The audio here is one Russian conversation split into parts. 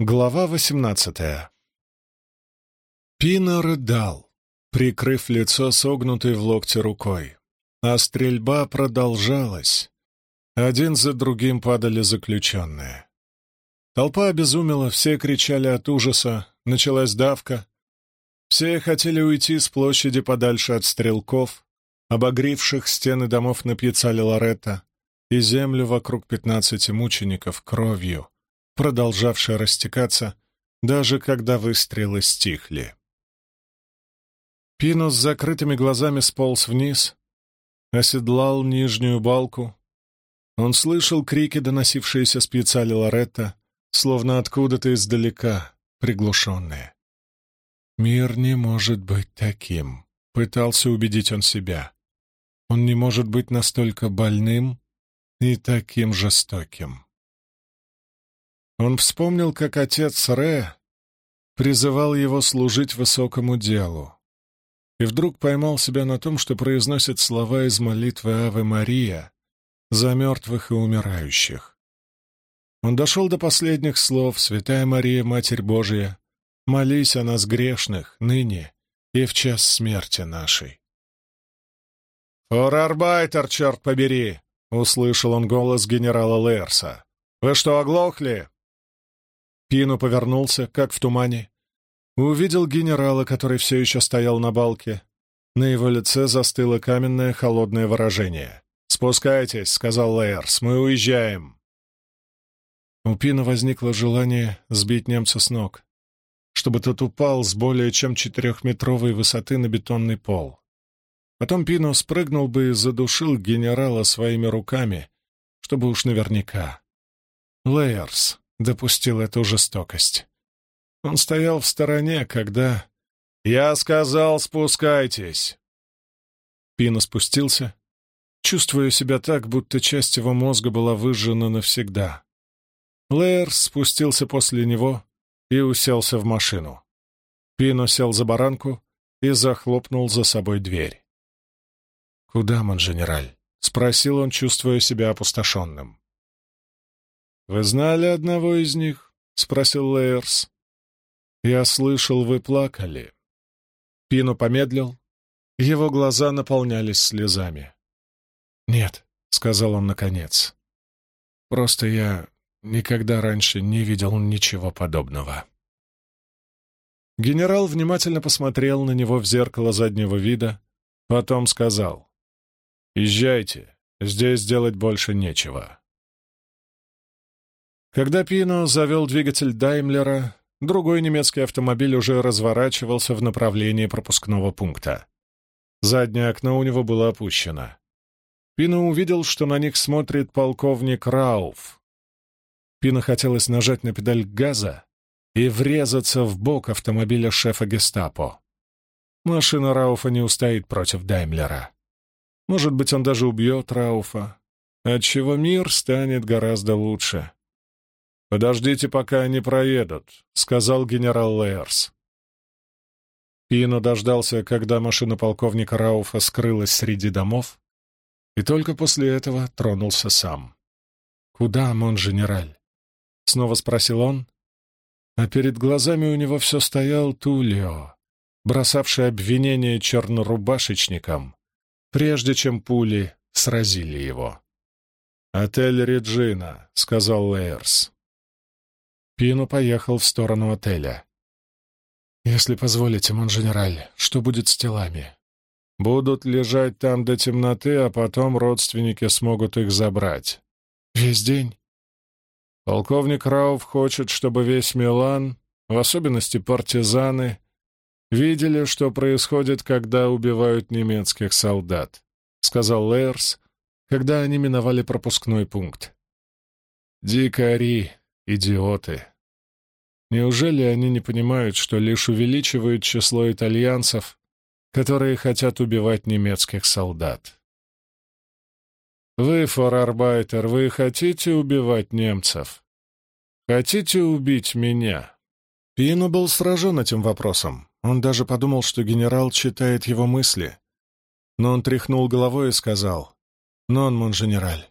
Глава восемнадцатая Пина рыдал, прикрыв лицо согнутой в локте рукой. А стрельба продолжалась. Один за другим падали заключенные. Толпа обезумела, все кричали от ужаса, началась давка. Все хотели уйти с площади подальше от стрелков, обогревших стены домов на пьяцале Лоретта и землю вокруг пятнадцати мучеников кровью, продолжавшей растекаться, даже когда выстрелы стихли. Пино с закрытыми глазами сполз вниз, оседлал нижнюю балку. Он слышал крики, доносившиеся с пьяцали Лоретта, словно откуда-то издалека, приглушенные. «Мир не может быть таким», — пытался убедить он себя. «Он не может быть настолько больным и таким жестоким». Он вспомнил, как отец Ре призывал его служить высокому делу, и вдруг поймал себя на том, что произносит слова из молитвы «Аве Мария» за мертвых и умирающих. Он дошел до последних слов «Святая Мария, Матерь Божия, молись о нас грешных, ныне и в час смерти нашей». «Форарбайтер, черт побери!» — услышал он голос генерала Лерса. «Вы что, оглохли?» Пину повернулся, как в тумане. Увидел генерала, который все еще стоял на балке. На его лице застыло каменное холодное выражение. «Спускайтесь», — сказал Лейерс, — «мы уезжаем». У Пина возникло желание сбить немца с ног, чтобы тот упал с более чем четырехметровой высоты на бетонный пол. Потом Пино спрыгнул бы и задушил генерала своими руками, чтобы уж наверняка. Лейерс допустил эту жестокость. Он стоял в стороне, когда... «Я сказал, спускайтесь!» Пина спустился, чувствуя себя так, будто часть его мозга была выжжена навсегда. Лэйр спустился после него и уселся в машину. Пино сел за баранку и захлопнул за собой дверь. «Куда, Монженераль?» — спросил он, чувствуя себя опустошенным. «Вы знали одного из них?» — спросил Лейерс. «Я слышал, вы плакали». Пино помедлил. Его глаза наполнялись слезами. «Нет», — сказал он наконец. «Просто я никогда раньше не видел ничего подобного». Генерал внимательно посмотрел на него в зеркало заднего вида, потом сказал, «Езжайте, здесь делать больше нечего». Когда Пино завел двигатель Даймлера, другой немецкий автомобиль уже разворачивался в направлении пропускного пункта. Заднее окно у него было опущено. Пино увидел, что на них смотрит полковник Рауф. Пино хотелось нажать на педаль газа и врезаться в бок автомобиля шефа гестапо. Машина Рауфа не устоит против Даймлера. Может быть, он даже убьет Рауфа, отчего мир станет гораздо лучше. «Подождите, пока они проедут», — сказал генерал Лейерс. Пино дождался, когда машина полковника Рауфа скрылась среди домов, и только после этого тронулся сам. «Куда, мон-генераль?» — снова спросил он, а перед глазами у него все стоял Тулио, бросавший обвинение чернорубашечникам, прежде чем пули сразили его. «Отель Реджина», — сказал Лейерс. Пино поехал в сторону отеля. «Если позволите, монженераль, что будет с телами?» «Будут лежать там до темноты, а потом родственники смогут их забрать». «Весь день?» Полковник Рауф хочет, чтобы весь Милан, в особенности партизаны, видели, что происходит, когда убивают немецких солдат», — сказал Лейерс, когда они миновали пропускной пункт. «Дикари, Идиоты. Неужели они не понимают, что лишь увеличивают число итальянцев, которые хотят убивать немецких солдат? Вы, форарбайтер, вы хотите убивать немцев? Хотите убить меня? Пино был сражен этим вопросом. Он даже подумал, что генерал читает его мысли. Но он тряхнул головой и сказал, «Нон, монженераль,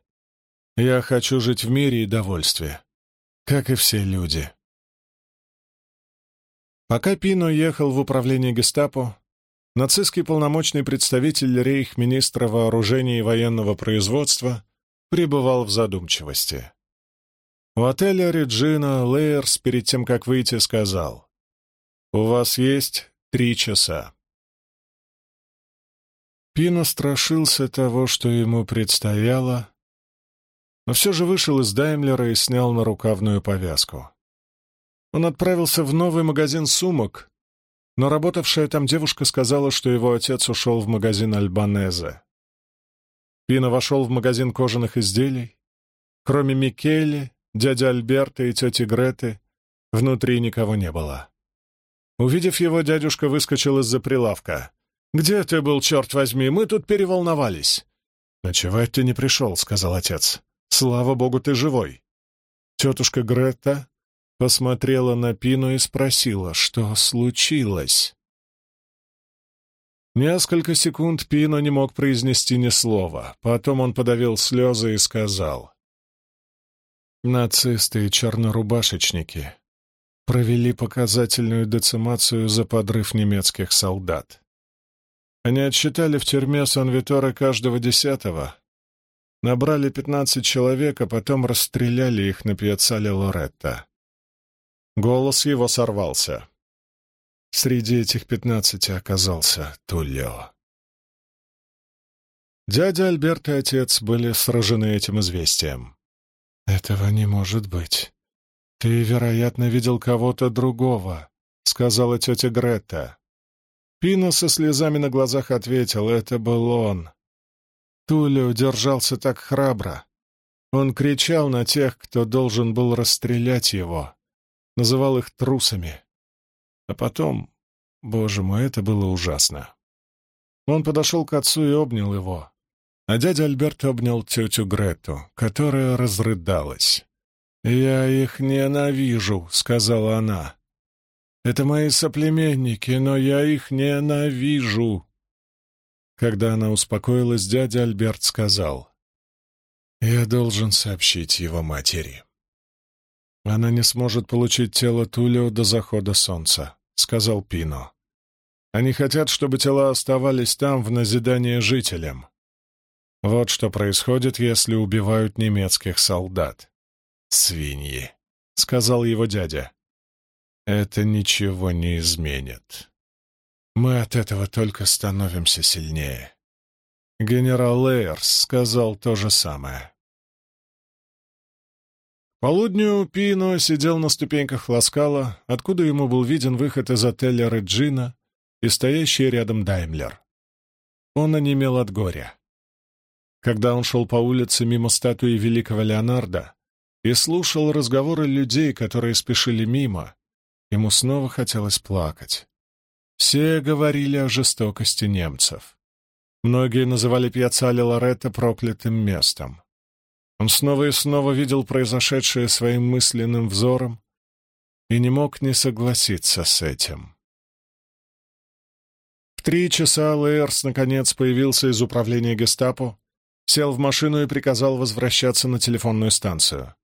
я хочу жить в мире и довольстве как и все люди. Пока Пино ехал в управление гестапо, нацистский полномочный представитель рейх-министра вооружения и военного производства пребывал в задумчивости. У отеля Реджина Лейерс перед тем, как выйти, сказал, «У вас есть три часа». Пино страшился того, что ему предстояло, но все же вышел из Даймлера и снял нарукавную повязку. Он отправился в новый магазин сумок, но работавшая там девушка сказала, что его отец ушел в магазин Альбанезе. Пино вошел в магазин кожаных изделий. Кроме Микелли, дяди Альберта и тети Греты, внутри никого не было. Увидев его, дядюшка выскочил из-за прилавка. «Где ты был, черт возьми? Мы тут переволновались!» «Ночевать ты не пришел», — сказал отец. «Слава богу, ты живой!» Тетушка Грета посмотрела на Пину и спросила, что случилось. Несколько секунд Пино не мог произнести ни слова. Потом он подавил слезы и сказал. «Нацисты и чернорубашечники провели показательную децимацию за подрыв немецких солдат. Они отсчитали в тюрьме Сан-Витора каждого десятого, набрали пятнадцать человек, а потом расстреляли их на пьяцале Лоретта. Голос его сорвался. Среди этих пятнадцати оказался Тулео. Дядя Альберт и отец были сражены этим известием. «Этого не может быть. Ты, вероятно, видел кого-то другого», — сказала тетя Гретта. Пино со слезами на глазах ответил, это был он. Тулио держался так храбро. Он кричал на тех, кто должен был расстрелять его называл их трусами. А потом, боже мой, это было ужасно. Он подошел к отцу и обнял его, а дядя Альберт обнял тетю Грету, которая разрыдалась. «Я их ненавижу», — сказала она. «Это мои соплеменники, но я их ненавижу». Когда она успокоилась, дядя Альберт сказал, «Я должен сообщить его матери». «Она не сможет получить тело Тулио до захода солнца», — сказал Пино. «Они хотят, чтобы тела оставались там в назидание жителям. Вот что происходит, если убивают немецких солдат». «Свиньи», — сказал его дядя. «Это ничего не изменит. Мы от этого только становимся сильнее». Генерал Лейерс сказал то же самое. Полудню Пино сидел на ступеньках Ласкала, откуда ему был виден выход из отеля Реджина и стоящий рядом Даймлер. Он онемел от горя. Когда он шел по улице мимо статуи великого Леонардо и слушал разговоры людей, которые спешили мимо, ему снова хотелось плакать. Все говорили о жестокости немцев. Многие называли Пьяцале Лоретто проклятым местом. Он снова и снова видел произошедшее своим мысленным взором и не мог не согласиться с этим. В три часа Лейерс наконец появился из управления гестапо, сел в машину и приказал возвращаться на телефонную станцию.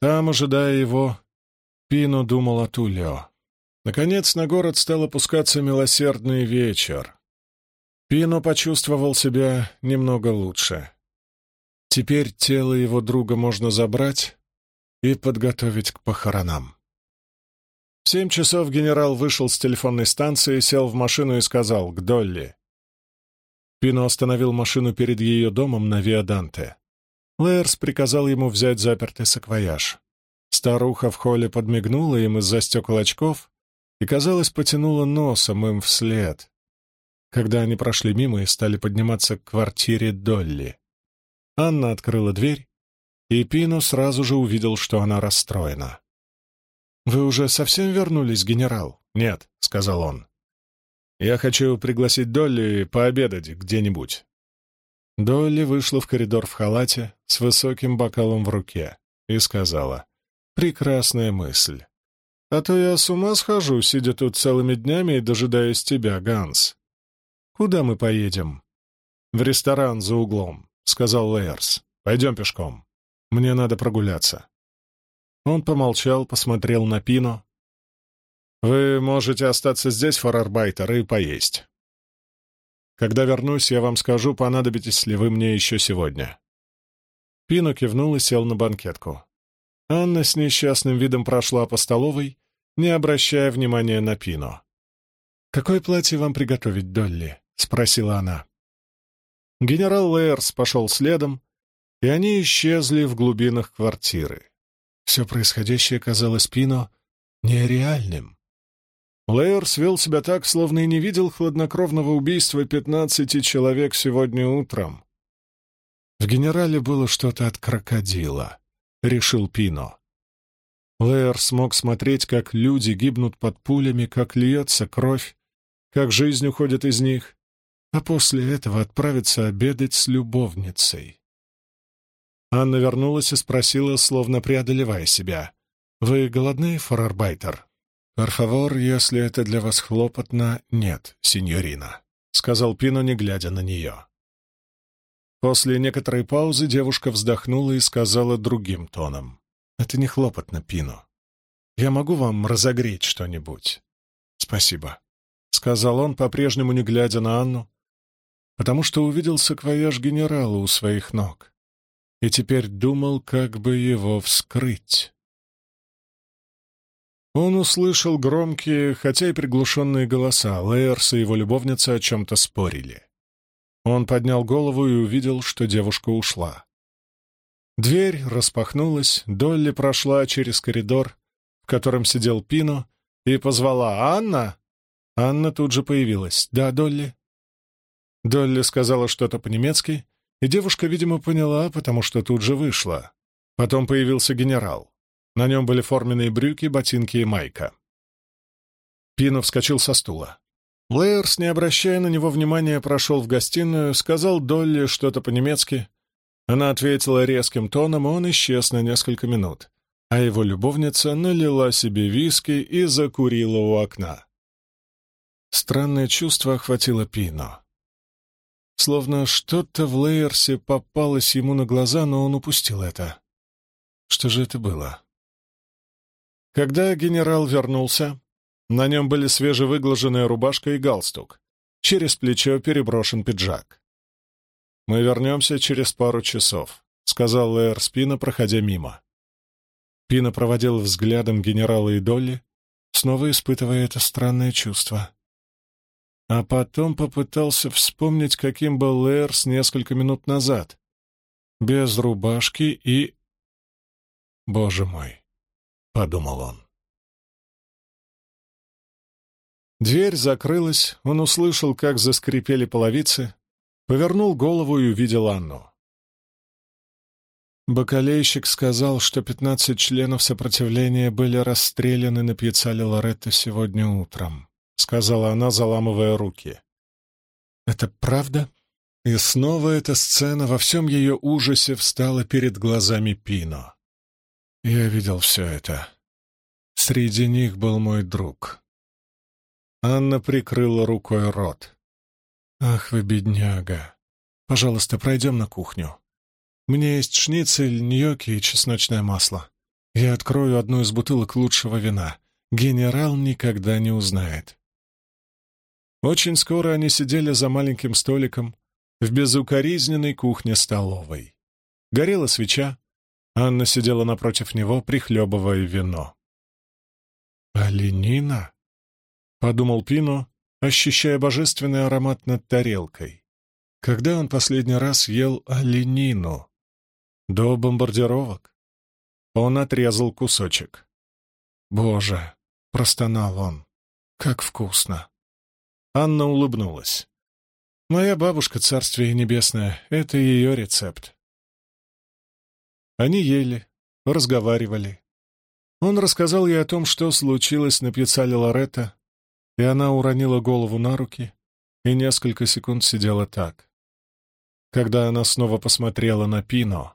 Там, ожидая его, Пино думал о Тулио. Наконец на город стал опускаться милосердный вечер. Пино почувствовал себя немного лучше. Теперь тело его друга можно забрать и подготовить к похоронам. В семь часов генерал вышел с телефонной станции, сел в машину и сказал «К Долли». Пино остановил машину перед ее домом на Виаданте. Лэрс приказал ему взять запертый саквояж. Старуха в холле подмигнула им из-за стекол очков и, казалось, потянула носом им вслед, когда они прошли мимо и стали подниматься к квартире Долли. Анна открыла дверь, и Пино сразу же увидел, что она расстроена. «Вы уже совсем вернулись, генерал?» «Нет», — сказал он. «Я хочу пригласить Долли пообедать где-нибудь». Долли вышла в коридор в халате с высоким бокалом в руке и сказала, «Прекрасная мысль. А то я с ума схожу, сидя тут целыми днями и дожидаясь тебя, Ганс. Куда мы поедем?» «В ресторан за углом. — сказал Лейерс. «Пойдем пешком. Мне надо прогуляться». Он помолчал, посмотрел на Пино. Вы можете остаться здесь, форарбайтер, и поесть. Когда вернусь, я вам скажу, понадобитесь ли вы мне еще сегодня». Пино кивнул и сел на банкетку. Анна с несчастным видом прошла по столовой, не обращая внимания на Пино. «Какое платье вам приготовить, Долли?» — спросила она. Генерал Лейерс пошел следом, и они исчезли в глубинах квартиры. Все происходящее казалось Пино нереальным. Лейерс вел себя так, словно и не видел хладнокровного убийства пятнадцати человек сегодня утром. В генерале было что-то от крокодила, решил Пино. Лейер смог смотреть, как люди гибнут под пулями, как льется кровь, как жизнь уходит из них, а после этого отправиться обедать с любовницей. Анна вернулась и спросила, словно преодолевая себя. «Вы голодны, форарбайтер?» «Перфавор, если это для вас хлопотно, нет, сеньорина», — сказал Пино, не глядя на нее. После некоторой паузы девушка вздохнула и сказала другим тоном. «Это не хлопотно, Пино. Я могу вам разогреть что-нибудь?» «Спасибо», — сказал он, по-прежнему не глядя на Анну, потому что увидел саквояж генерала у своих ног и теперь думал, как бы его вскрыть. Он услышал громкие, хотя и приглушенные голоса. Лейерс и его любовница о чем-то спорили. Он поднял голову и увидел, что девушка ушла. Дверь распахнулась, Долли прошла через коридор, в котором сидел Пино, и позвала «Анна!». Анна тут же появилась. «Да, Долли?» Долли сказала что-то по-немецки, и девушка, видимо, поняла, потому что тут же вышла. Потом появился генерал. На нем были форменные брюки, ботинки и майка. Пино вскочил со стула. Лейерс, не обращая на него внимания, прошел в гостиную, сказал Долли что-то по-немецки. Она ответила резким тоном, он исчез на несколько минут, а его любовница налила себе виски и закурила у окна. Странное чувство охватило Пино. Словно что-то в Лейерсе попалось ему на глаза, но он упустил это. Что же это было? Когда генерал вернулся, на нем были свежевыглаженная рубашка и галстук. Через плечо переброшен пиджак. «Мы вернемся через пару часов», — сказал Лэйр Спина, проходя мимо. Пина проводил взглядом генерала и Долли, снова испытывая это странное чувство а потом попытался вспомнить, каким был Лэрс несколько минут назад. Без рубашки и... «Боже мой!» — подумал он. Дверь закрылась, он услышал, как заскрипели половицы, повернул голову и увидел Анну. Бакалейщик сказал, что пятнадцать членов сопротивления были расстреляны на пьяцале Лоретто сегодня утром. — сказала она, заламывая руки. «Это правда?» И снова эта сцена во всем ее ужасе встала перед глазами Пино. Я видел все это. Среди них был мой друг. Анна прикрыла рукой рот. «Ах вы, бедняга! Пожалуйста, пройдем на кухню. Меня есть шницель, ньоки и чесночное масло. Я открою одну из бутылок лучшего вина. Генерал никогда не узнает. Очень скоро они сидели за маленьким столиком в безукоризненной кухне-столовой. Горела свеча, Анна сидела напротив него, прихлебывая вино. «Оленина?» — подумал Пино, ощущая божественный аромат над тарелкой. Когда он последний раз ел оленину? До бомбардировок. Он отрезал кусочек. «Боже!» — простонал он. «Как вкусно!» Анна улыбнулась. «Моя бабушка, царствие небесное, это ее рецепт». Они ели, разговаривали. Он рассказал ей о том, что случилось на пьяцале Лоретто, и она уронила голову на руки и несколько секунд сидела так. Когда она снова посмотрела на Пино,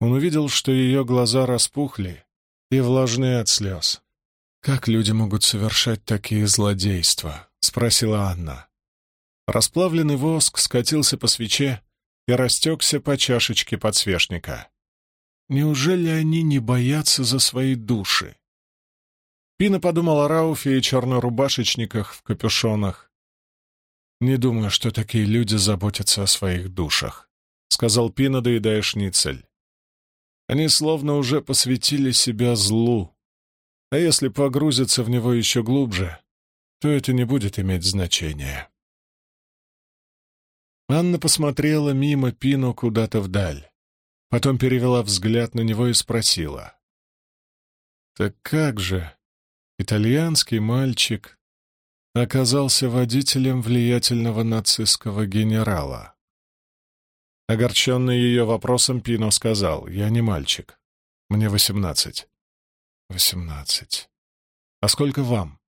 он увидел, что ее глаза распухли и влажны от слез. Как люди могут совершать такие злодейства? — спросила Анна. Расплавленный воск скатился по свече и растекся по чашечке подсвечника. Неужели они не боятся за свои души? Пина подумал о Рауфе и чернорубашечниках в капюшонах. «Не думаю, что такие люди заботятся о своих душах», — сказал Пина, доедая шницель. «Они словно уже посвятили себя злу, а если погрузятся в него еще глубже, то это не будет иметь значения». Анна посмотрела мимо Пину куда-то вдаль, потом перевела взгляд на него и спросила. «Так как же итальянский мальчик оказался водителем влиятельного нацистского генерала?» Огорченный ее вопросом, Пино сказал, «Я не мальчик. Мне восемнадцать». «Восемнадцать. А сколько вам?»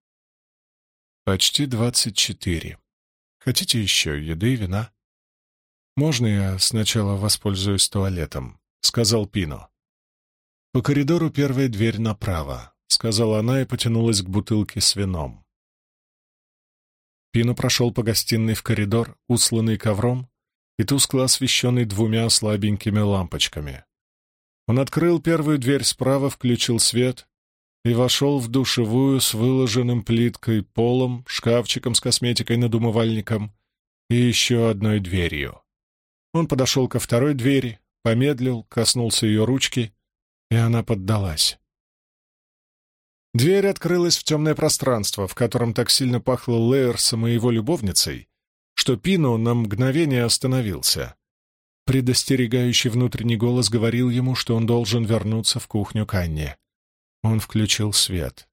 «Почти двадцать четыре. Хотите еще еды и вина?» «Можно я сначала воспользуюсь туалетом?» — сказал Пино. «По коридору первая дверь направо», — сказала она и потянулась к бутылке с вином. Пино прошел по гостиной в коридор, усланный ковром и тускло освещенный двумя слабенькими лампочками. Он открыл первую дверь справа, включил свет и вошел в душевую с выложенным плиткой полом, шкафчиком с косметикой над умывальником и еще одной дверью. Он подошел ко второй двери, помедлил, коснулся ее ручки, и она поддалась. Дверь открылась в темное пространство, в котором так сильно пахло Лейерсом и его любовницей, что Пино на мгновение остановился. Предостерегающий внутренний голос говорил ему, что он должен вернуться в кухню к. Он включил свет.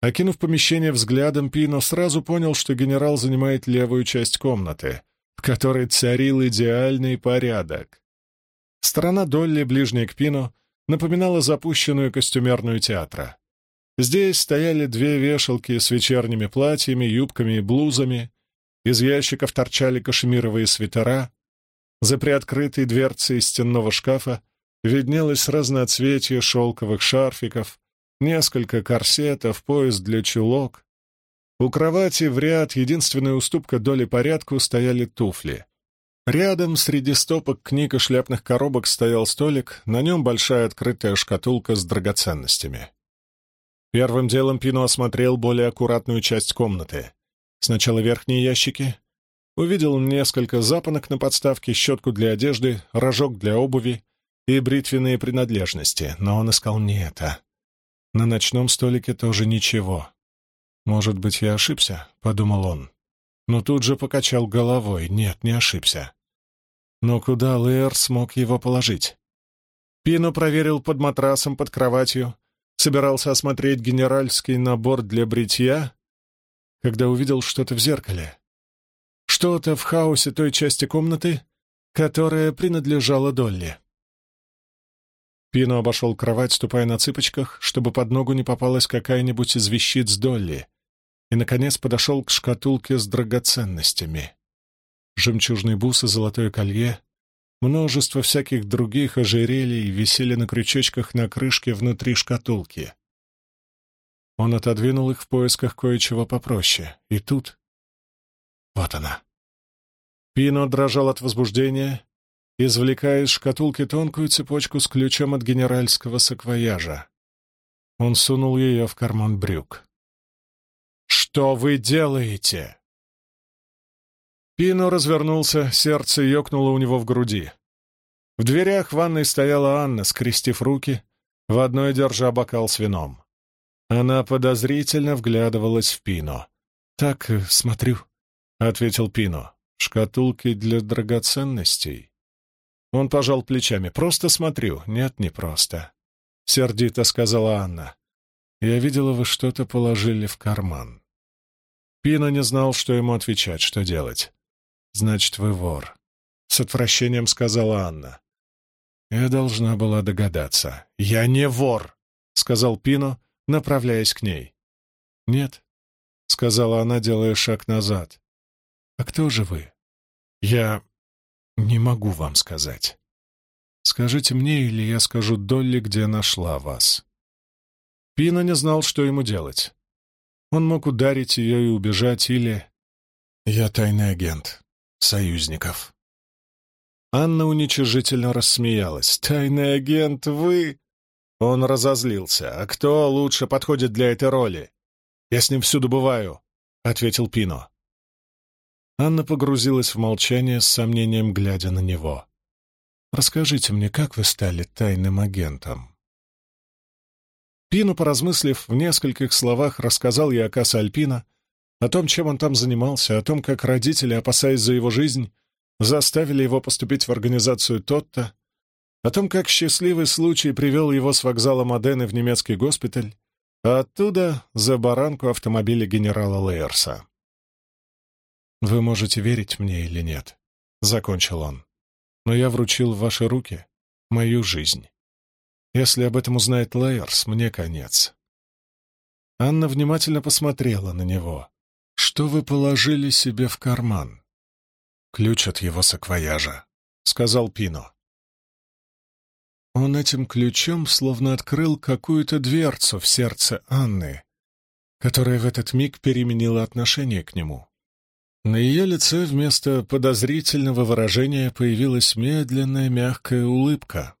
Окинув помещение взглядом, Пино сразу понял, что генерал занимает левую часть комнаты, в которой царил идеальный порядок. Сторона Долли, ближняя к Пину, напоминала запущенную костюмерную театра. Здесь стояли две вешалки с вечерними платьями, юбками и блузами, из ящиков торчали кашемировые свитера, за приоткрытой дверцей стенного шкафа виднелось разноцветие шелковых шарфиков, несколько корсетов, пояс для чулок, у кровати в ряд, единственная уступка доли порядку, стояли туфли. Рядом, среди стопок книг и шляпных коробок, стоял столик, на нем большая открытая шкатулка с драгоценностями. Первым делом Пино осмотрел более аккуратную часть комнаты. Сначала верхние ящики. Увидел несколько запонок на подставке, щетку для одежды, рожок для обуви и бритвенные принадлежности, но он искал не это. На ночном столике тоже ничего. «Может быть, я ошибся?» — подумал он. Но тут же покачал головой. Нет, не ошибся. Но куда Лэр смог его положить? Пино проверил под матрасом под кроватью, собирался осмотреть генеральский набор для бритья, когда увидел что-то в зеркале. Что-то в хаосе той части комнаты, которая принадлежала Долли. Пино обошел кровать, ступая на цыпочках, чтобы под ногу не попалась какая-нибудь из вещиц Долли, и, наконец, подошел к шкатулке с драгоценностями. Жемчужные бусы, золотое колье, множество всяких других ожерелий висели на крючочках на крышке внутри шкатулки. Он отодвинул их в поисках кое-чего попроще, и тут... Вот она. Пино дрожал от возбуждения, извлекая из шкатулки тонкую цепочку с ключом от генеральского саквояжа. Он сунул ее в карман брюк. «Что вы делаете?» Пино развернулся, сердце ёкнуло у него в груди. В дверях ванной стояла Анна, скрестив руки, в одной держа бокал с вином. Она подозрительно вглядывалась в Пино. «Так, э, смотрю», — ответил Пино. «Шкатулки для драгоценностей». Он пожал плечами. «Просто смотрю». «Нет, не просто», — сердито сказала Анна. «Я видела, вы что-то положили в карман». Пино не знал, что ему отвечать, что делать. «Значит, вы вор», — с отвращением сказала Анна. Я должна была догадаться. «Я не вор», — сказал Пино, направляясь к ней. «Нет», — сказала она, делая шаг назад. «А кто же вы?» «Я не могу вам сказать. Скажите мне, или я скажу Долли, где нашла вас». Пино не знал, что ему делать. Он мог ударить ее и убежать, или... «Я тайный агент. Союзников». Анна уничижительно рассмеялась. «Тайный агент, вы...» Он разозлился. «А кто лучше подходит для этой роли? Я с ним всюду бываю», — ответил Пино. Анна погрузилась в молчание с сомнением, глядя на него. «Расскажите мне, как вы стали тайным агентом?» Пино, поразмыслив, в нескольких словах рассказал ей о Кассе Альпина, о том, чем он там занимался, о том, как родители, опасаясь за его жизнь, заставили его поступить в организацию Тотта, о том, как счастливый случай привел его с вокзала Модены в немецкий госпиталь, а оттуда за баранку автомобиля генерала Лейерса. «Вы можете верить мне или нет?» — закончил он. «Но я вручил в ваши руки мою жизнь. Если об этом узнает Лейерс, мне конец». Анна внимательно посмотрела на него. «Что вы положили себе в карман?» «Ключ от его саквояжа», — сказал Пино. Он этим ключом словно открыл какую-то дверцу в сердце Анны, которая в этот миг переменила отношение к нему. На ее лице вместо подозрительного выражения появилась медленная мягкая улыбка.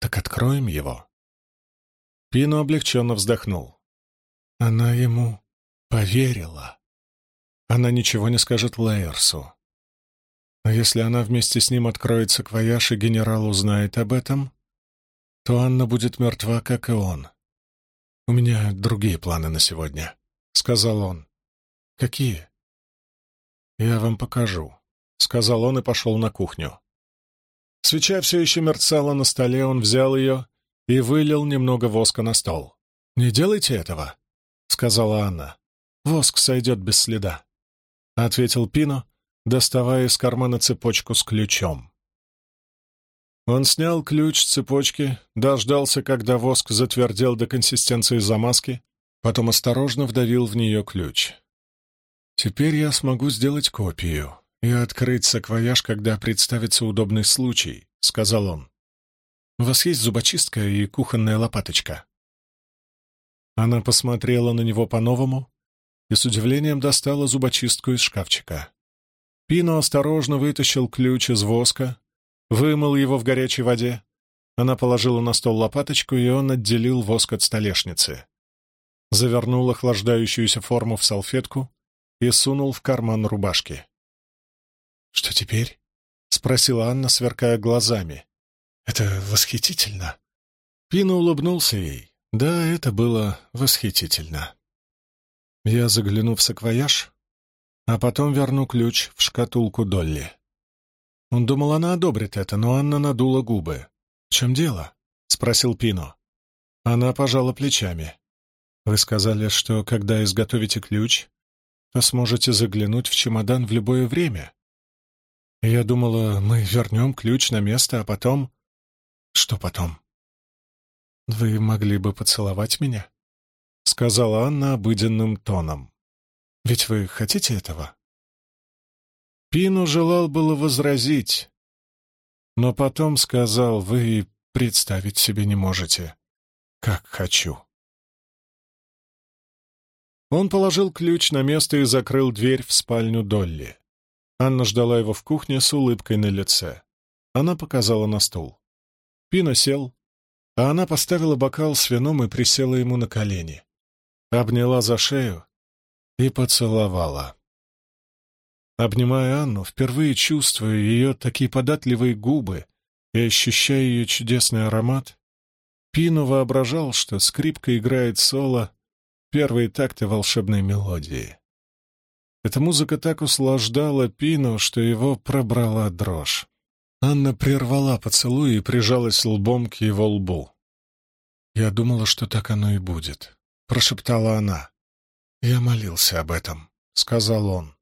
«Так откроем его». Пино облегченно вздохнул. Она ему поверила. Она ничего не скажет Лейерсу. Но если она вместе с ним откроется квояж, и генерал узнает об этом, то Анна будет мертва, как и он. «У меня другие планы на сегодня», — сказал он. «Какие?» «Я вам покажу», — сказал он и пошел на кухню. Свеча все еще мерцала на столе, он взял ее и вылил немного воска на стол. «Не делайте этого», — сказала Анна. «Воск сойдет без следа», — ответил Пино, доставая из кармана цепочку с ключом. Он снял ключ с цепочки, дождался, когда воск затвердел до консистенции замазки, потом осторожно вдавил в нее ключ. «Теперь я смогу сделать копию и открыть саквояж, когда представится удобный случай», — сказал он. «У вас есть зубочистка и кухонная лопаточка?» Она посмотрела на него по-новому и с удивлением достала зубочистку из шкафчика. Пино осторожно вытащил ключ из воска, вымыл его в горячей воде. Она положила на стол лопаточку, и он отделил воск от столешницы. Завернул охлаждающуюся форму в салфетку и сунул в карман рубашки. «Что теперь?» — спросила Анна, сверкая глазами. «Это восхитительно!» Пина улыбнулся ей. «Да, это было восхитительно. Я загляну в саквояж, а потом верну ключ в шкатулку Долли». Он думал, она одобрит это, но Анна надула губы. «В чем дело?» — спросил Пино. Она пожала плечами. «Вы сказали, что когда изготовите ключ, то сможете заглянуть в чемодан в любое время. Я думала, мы вернем ключ на место, а потом...» «Что потом?» «Вы могли бы поцеловать меня?» — сказала Анна обыденным тоном. «Ведь вы хотите этого?» Пину желал было возразить, но потом сказал, вы представить себе не можете, как хочу. Он положил ключ на место и закрыл дверь в спальню Долли. Анна ждала его в кухне с улыбкой на лице. Она показала на стул. Пино сел, а она поставила бокал с вином и присела ему на колени. Обняла за шею и поцеловала. Обнимая Анну, впервые чувствуя ее такие податливые губы и ощущая ее чудесный аромат, Пину воображал, что скрипка играет соло первые такты волшебной мелодии. Эта музыка так услаждала Пину, что его пробрала дрожь. Анна прервала поцелуй и прижалась лбом к его лбу. «Я думала, что так оно и будет», — прошептала она. «Я молился об этом», — сказал он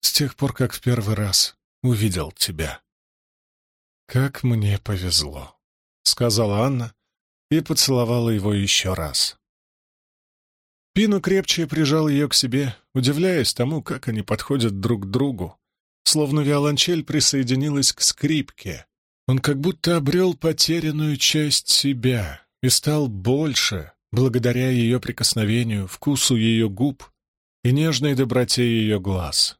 с тех пор, как в первый раз увидел тебя. «Как мне повезло», — сказала Анна и поцеловала его еще раз. Пину крепче прижал ее к себе, удивляясь тому, как они подходят друг к другу, словно виолончель присоединилась к скрипке. Он как будто обрел потерянную часть себя и стал больше, благодаря ее прикосновению, вкусу ее губ и нежной доброте ее глаз.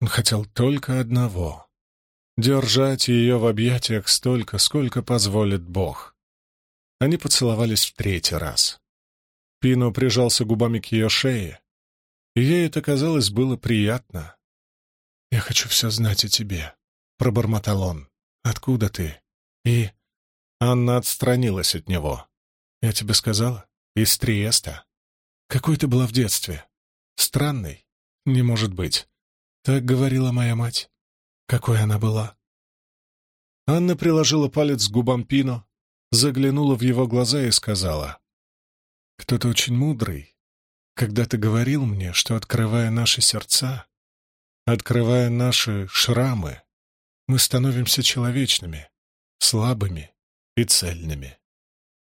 Он хотел только одного — держать ее в объятиях столько, сколько позволит Бог. Они поцеловались в третий раз. Пино прижался губами к ее шее, и ей это, казалось, было приятно. «Я хочу все знать о тебе», — пробормотал он. «Откуда ты?» И... Анна отстранилась от него. «Я тебе сказала? Из Триеста. Какой ты была в детстве? Странный? Не может быть. Так говорила моя мать. Какой она была?» Анна приложила палец к губам Пино, заглянула в его глаза и сказала. «Кто-то очень мудрый, когда ты говорил мне, что, открывая наши сердца, открывая наши шрамы, мы становимся человечными, слабыми и цельными».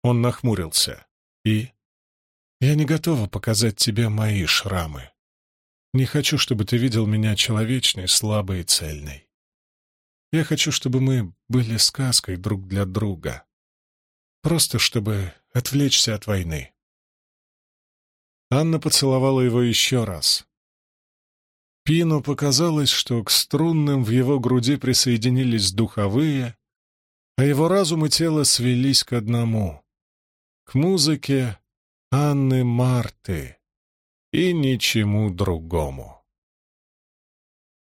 Он нахмурился. «И? Я не готова показать тебе мои шрамы. Не хочу, чтобы ты видел меня человечной, слабой и цельной. Я хочу, чтобы мы были сказкой друг для друга. Просто чтобы отвлечься от войны. Анна поцеловала его еще раз. Пину показалось, что к струнным в его груди присоединились духовые, а его разум и тело свелись к одному — к музыке Анны Марты и ничему другому.